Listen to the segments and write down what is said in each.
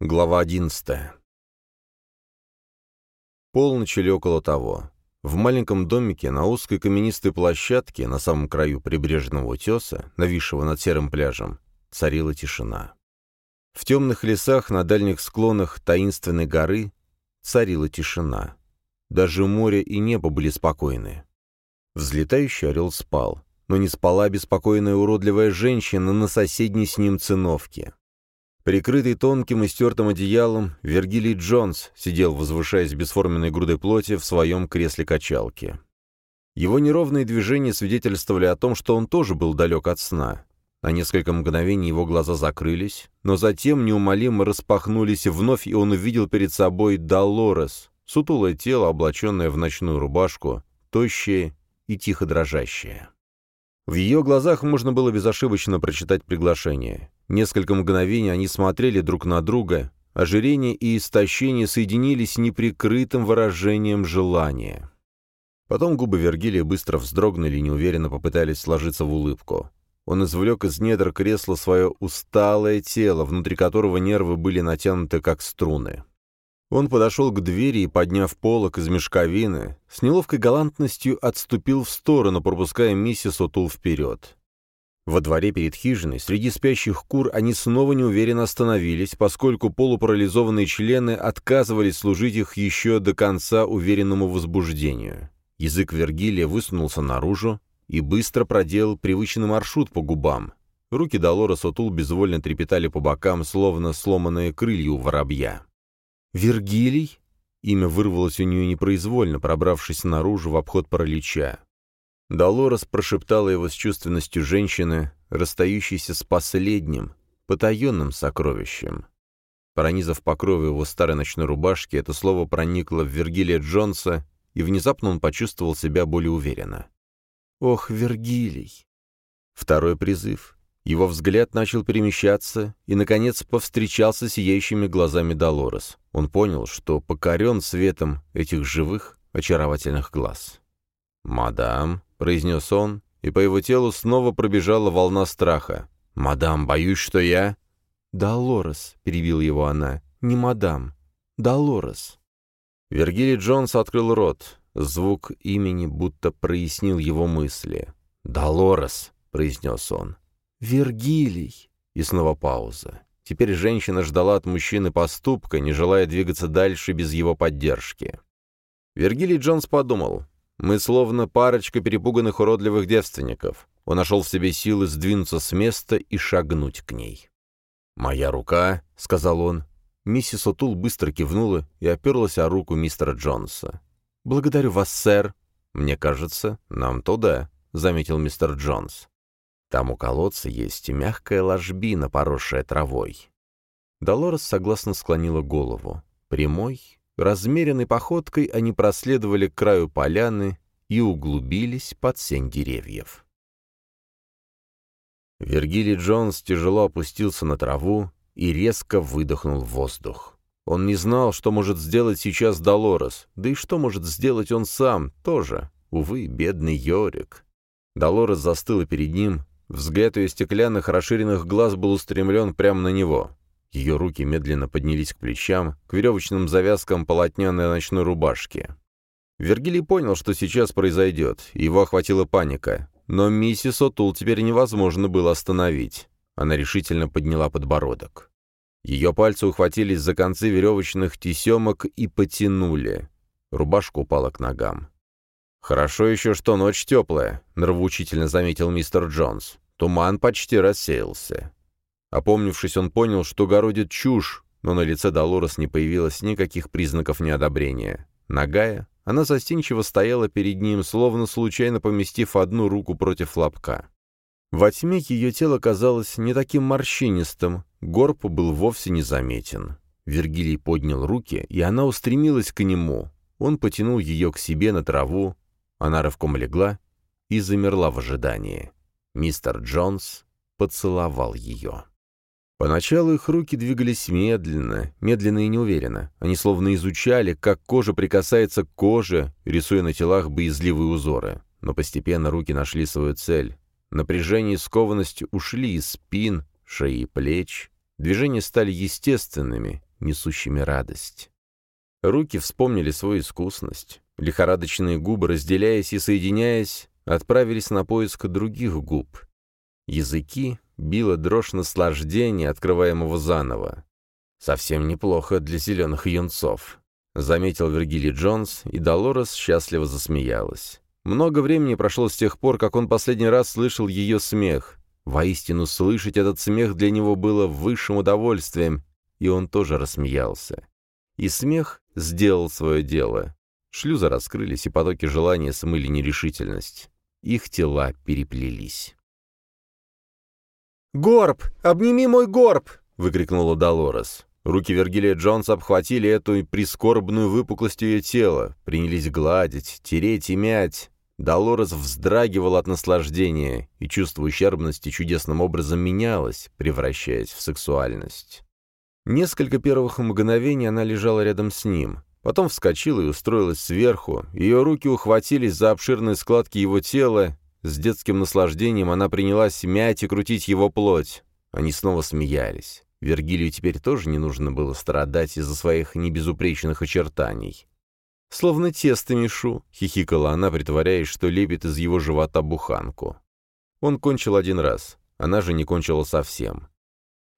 Глава одиннадцатая. Полночь или около того. В маленьком домике на узкой каменистой площадке на самом краю прибрежного утеса, нависшего над серым пляжем, царила тишина. В темных лесах на дальних склонах таинственной горы царила тишина. Даже море и небо были спокойны. Взлетающий орел спал, но не спала беспокойная уродливая женщина на соседней с ним циновке. Прикрытый тонким и стертым одеялом, Вергилий Джонс сидел, возвышаясь бесформенной грудой плоти в своем кресле-качалке. Его неровные движения свидетельствовали о том, что он тоже был далек от сна. На несколько мгновений его глаза закрылись, но затем неумолимо распахнулись вновь, и он увидел перед собой Долорес, сутулое тело, облаченное в ночную рубашку, тощее и тихо дрожащее. В ее глазах можно было безошибочно прочитать приглашение. Несколько мгновений они смотрели друг на друга, ожирение и истощение соединились неприкрытым выражением желания. Потом губы Вергилия быстро вздрогнули и неуверенно попытались сложиться в улыбку. Он извлек из недр кресла свое усталое тело, внутри которого нервы были натянуты как струны. Он подошел к двери и, подняв полок из мешковины, с неловкой галантностью отступил в сторону, пропуская миссис Отул вперед. Во дворе перед хижиной, среди спящих кур, они снова неуверенно остановились, поскольку полупарализованные члены отказывались служить их еще до конца уверенному возбуждению. Язык Вергилия высунулся наружу и быстро проделал привычный маршрут по губам. Руки Долора Сотул безвольно трепетали по бокам, словно сломанные крылья у воробья. «Вергилий?» Имя вырвалось у нее непроизвольно, пробравшись наружу в обход паралича. Долорес прошептала его с чувственностью женщины, расстающейся с последним, потаенным сокровищем. Пронизав покров его старой ночной рубашки, это слово проникло в Вергилия Джонса, и внезапно он почувствовал себя более уверенно. «Ох, Вергилий!» Второй призыв. Его взгляд начал перемещаться и, наконец, повстречался сияющими глазами Долорес. Он понял, что покорен светом этих живых, очаровательных глаз. «Мадам», — произнес он, и по его телу снова пробежала волна страха. «Мадам, боюсь, что я...» «Долорес», — перебил его она, — «не мадам. Долорес». Вергилий Джонс открыл рот. Звук имени будто прояснил его мысли. «Долорес», — произнес он. «Вергилий». И снова пауза. Теперь женщина ждала от мужчины поступка, не желая двигаться дальше без его поддержки. Вергилий Джонс подумал, мы словно парочка перепуганных уродливых девственников. Он нашел в себе силы сдвинуться с места и шагнуть к ней. «Моя рука», — сказал он. Миссис Отул быстро кивнула и оперлась о руку мистера Джонса. «Благодарю вас, сэр». «Мне кажется, нам туда», — заметил мистер Джонс. «Там у колодца есть мягкая ложбина, поросшая травой». Долорес согласно склонила голову. Прямой, Размеренной походкой они проследовали к краю поляны и углубились под сень деревьев. Вергилий Джонс тяжело опустился на траву и резко выдохнул воздух. Он не знал, что может сделать сейчас Долорес, да и что может сделать он сам тоже. Увы, бедный Йорик. Долорес застыла перед ним, взгляд ее стеклянных расширенных глаз был устремлен прямо на него. Ее руки медленно поднялись к плечам, к веревочным завязкам полотняной ночной рубашки. Вергилий понял, что сейчас произойдет, его охватила паника. Но миссис Отул теперь невозможно было остановить. Она решительно подняла подбородок. Ее пальцы ухватились за концы веревочных тесемок и потянули. Рубашка упала к ногам. «Хорошо еще, что ночь теплая», — нравоучительно заметил мистер Джонс. Туман почти рассеялся. Опомнившись, он понял, что городит чушь, но на лице Долорес не появилось никаких признаков неодобрения. Нагая, она застенчиво стояла перед ним, словно случайно поместив одну руку против лобка. Во тьме ее тело казалось не таким морщинистым, горб был вовсе не заметен. Вергилий поднял руки, и она устремилась к нему. Он потянул ее к себе на траву, она рывком легла и замерла в ожидании. Мистер Джонс поцеловал ее. Поначалу их руки двигались медленно, медленно и неуверенно. Они словно изучали, как кожа прикасается к коже, рисуя на телах боязливые узоры. Но постепенно руки нашли свою цель. Напряжение и скованность ушли из спин, шеи и плеч. Движения стали естественными, несущими радость. Руки вспомнили свою искусность. Лихорадочные губы, разделяясь и соединяясь, отправились на поиск других губ. Языки била дрожь наслаждения, открываемого заново. «Совсем неплохо для зеленых юнцов», — заметил Вергилий Джонс, и Долорес счастливо засмеялась. Много времени прошло с тех пор, как он последний раз слышал ее смех. Воистину, слышать этот смех для него было высшим удовольствием, и он тоже рассмеялся. И смех сделал свое дело. Шлюзы раскрылись, и потоки желания смыли нерешительность. Их тела переплелись. «Горб! Обними мой горб!» — выкрикнула Долорес. Руки Вергилия Джонса обхватили эту прискорбную выпуклость ее тела, принялись гладить, тереть и мять. Долорес вздрагивала от наслаждения, и чувство ущербности чудесным образом менялось, превращаясь в сексуальность. Несколько первых мгновений она лежала рядом с ним, потом вскочила и устроилась сверху, ее руки ухватились за обширные складки его тела, с детским наслаждением она принялась мять и крутить его плоть. Они снова смеялись. Вергилию теперь тоже не нужно было страдать из-за своих небезупречных очертаний. «Словно тесто мешу», — хихикала она, притворяясь, что лепит из его живота буханку. Он кончил один раз, она же не кончила совсем.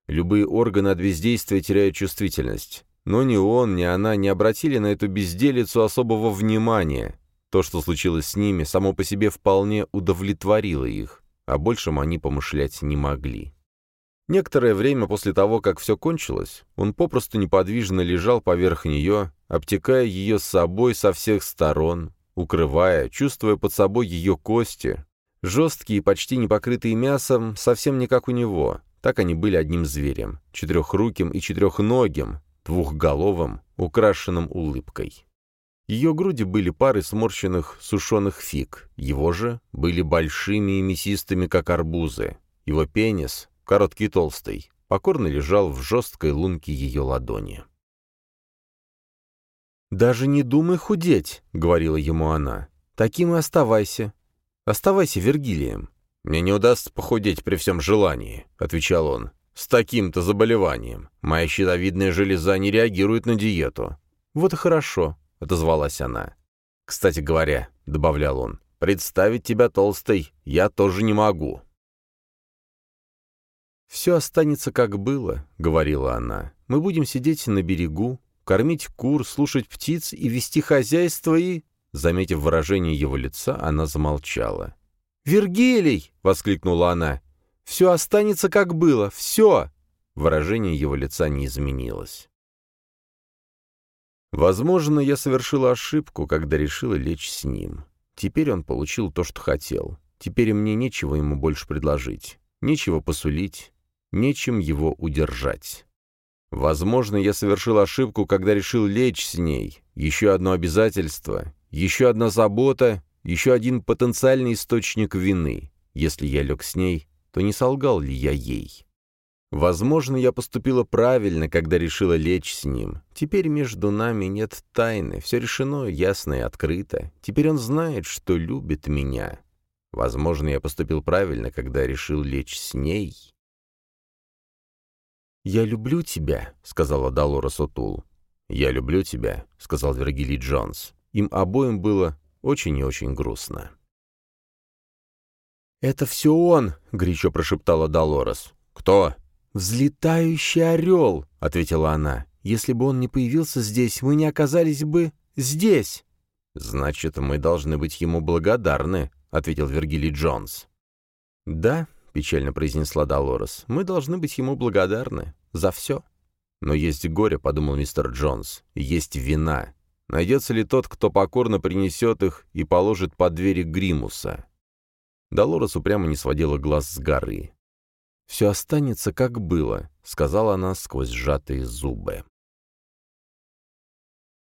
Любые органы от бездействия теряют чувствительность. Но ни он, ни она не обратили на эту безделицу особого внимания. То, что случилось с ними, само по себе вполне удовлетворило их, а большем они помышлять не могли. Некоторое время после того, как все кончилось, он попросту неподвижно лежал поверх нее, обтекая ее с собой со всех сторон, укрывая, чувствуя под собой ее кости, жесткие, почти не покрытые мясом, совсем не как у него. Так они были одним зверем, четырехруким и четырехногим, двухголовым, украшенным улыбкой. Ее груди были парой сморщенных сушеных фиг, его же были большими и мясистыми, как арбузы. Его пенис, короткий и толстый, покорно лежал в жесткой лунке ее ладони. «Даже не думай худеть», — говорила ему она. «Таким и оставайся. Оставайся Вергилием». «Мне не удастся похудеть при всем желании», — отвечал он. «С таким-то заболеванием. Моя щитовидная железа не реагирует на диету». «Вот и хорошо», — отозвалась она. «Кстати говоря», — добавлял он, — «представить тебя толстой я тоже не могу». «Все останется как было», — говорила она. «Мы будем сидеть на берегу, кормить кур, слушать птиц и вести хозяйство и...» Заметив выражение его лица, она замолчала. «Вергилий!» — воскликнула она. «Все останется как было, все!» Выражение его лица не изменилось. Возможно, я совершила ошибку, когда решила лечь с ним. Теперь он получил то, что хотел. Теперь мне нечего ему больше предложить. Нечего посулить, нечем его удержать. Возможно, я совершил ошибку, когда решил лечь с ней. Еще одно обязательство, еще одна забота, еще один потенциальный источник вины. Если я лег с ней, то не солгал ли я ей? Возможно, я поступила правильно, когда решила лечь с ним. Теперь между нами нет тайны, все решено ясно и открыто. Теперь он знает, что любит меня. Возможно, я поступил правильно, когда решил лечь с ней. «Я люблю тебя», — сказала Долорес Отул. «Я люблю тебя», — сказал Вергилий Джонс. Им обоим было очень и очень грустно. «Это все он!» — горячо прошептала Долорес. «Кто?» «Взлетающий орел!» — ответила она. «Если бы он не появился здесь, мы не оказались бы здесь!» «Значит, мы должны быть ему благодарны», — ответил Вергилий Джонс. «Да, — печально произнесла Долорес. «Мы должны быть ему благодарны. За все». «Но есть горе», — подумал мистер Джонс. «Есть вина. Найдется ли тот, кто покорно принесет их и положит под двери Гримуса?» Долорес упрямо не сводила глаз с горы. «Все останется, как было», — сказала она сквозь сжатые зубы.